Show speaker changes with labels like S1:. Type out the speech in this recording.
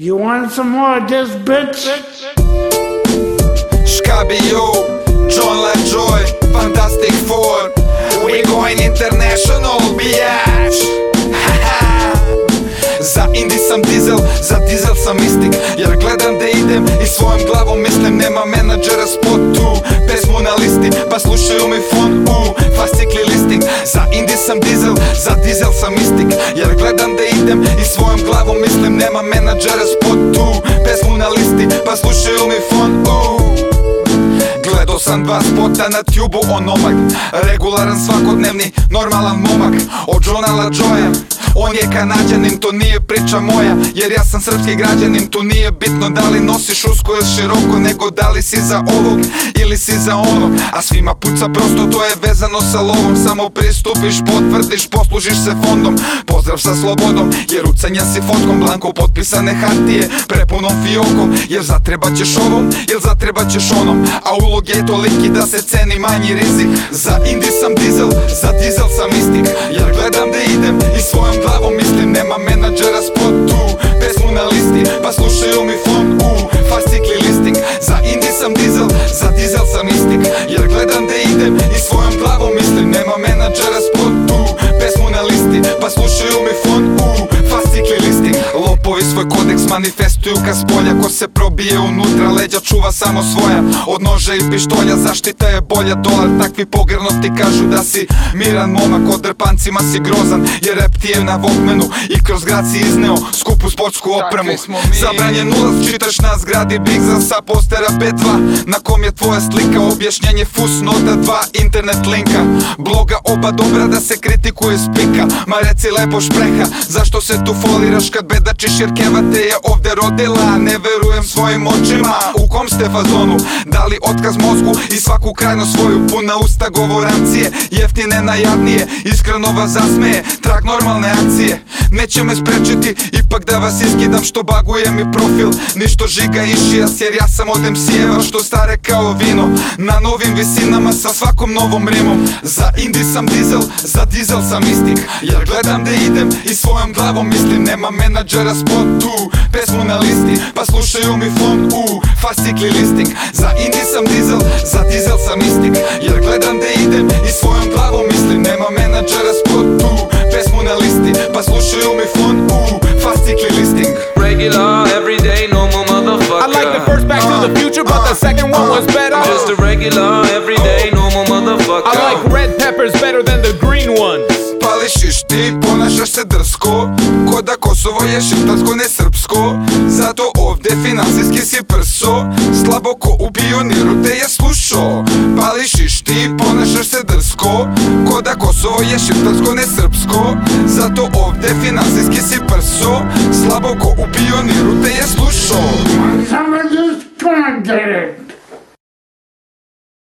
S1: You want some more of this, bitch?
S2: Shkabio, John LaJoy, Fantastic Four. We going international, bitch. Za indie sam dizel, za dizel sam istik Jer gledam da idem i svojom glavom mislim Nema menadžera spotu, pesmu na listi Pa slušaju mi fon u menadžera spotu, pesmu na listi Pa slušaju mi fon u Gledao sam dva spota na tubu onomak Regularan svakodnevni, normalan momak. Od Johna LaJoya On je kanadjanin, to nije priča moja Jer ja sam srpski građanin, tu nije bitno Da li nosiš usko ili široko Nego da li si za ovog ili si za onog A svima puca prosto, to je vezano sa lovom. Samo pristupiš, potvrdiš, poslužiš se fondom. Pozdrav sa slobodom, jer ucenja si fotkom. Blanko potpisane hartije, prepunom fiokom. Jer zatrebaćeš ovom, jer zatrebaćeš onom. A ulog je toliki da se ceni manji rizik. Za indi sam dizel, za dizel sam istik. Jer gledam da idem i svojom glavom mislim. Nema menadžera spotu, pesmu na listi. Pa slušaju mi fon u fascikli listing. Za indi dizel sam istik Jer gledam da idem i svojom glavom mislim. Nema menadžera spotu, pesmu na listi Pa slušaju mi fon u fascikli listing. Lopovi svoj kodeks manifestuju ka spolja Ko se probije unutra, leđa čuva samo svoja. Od noža i pištolja zaštita je bolja Dolar takvi pogrno ti kažu da si miran momak Od drpancima si grozan jer rep ti je na Walkmanu I kroz grad si izneo skupu sportsku opremu. Zabranjen ulaz, čitaš na zgradi Big za sa postera B2 Na kom je tvoja slika, objašnjenje Fusnota 2, internet linka. Bloga oba dobra da se kritikuje spika Ma reci lepo špreha, zašto se tu foliraš kad bedačiš jer keva te je ovde rodila Ne verujem svojim očima, u kom ste fazonu? Da li otkaz mozgu i svaku krajno svoju puna usta govorancije. Jeftine najjadnije, iskreno vas zasmeje Trag normalne akcije, neće me sprečiti Ipak da vas iskidam što baguje mi profil. Ništo žiga i šijas jer ja sam od MC-eva što stare kao vino. Na novim visinama sa svakom novom rimom. Za indi sam dizel, za dizel sam istik. Jer gledam da idem i svojom glavom mislim Nema menadžera spotu, pesmu na listi Pa slušaju mi fon u fascikli listing Za indi sam dizel, za dizel sam istik Jer gledam da idem i svojom glavom mislim Nema menadžera spotu, pesmu na listi Pa slušaju mi fon u fascikli listing
S3: Regular, everyday, normal motherfucker.
S4: I like the first Back to the Future, but the second one was better.
S3: Just a regular, everyday, normal motherfucker.
S4: I like red peppers better than the green ones.
S2: Pališiš ti, ponašaš se drsko. Ko da Kosovo je šiptarsko, ne srpsko. Zato ovde finansijski si prso. Slabo ko u pioniru te je slušao Pališiš ti, ponašaš se drsko. Ko da Kosovo je šiptarsko, ne srpsko. Zato ovde finansijski si prso. Slabo ko u pioniru te je slušao
S1: Some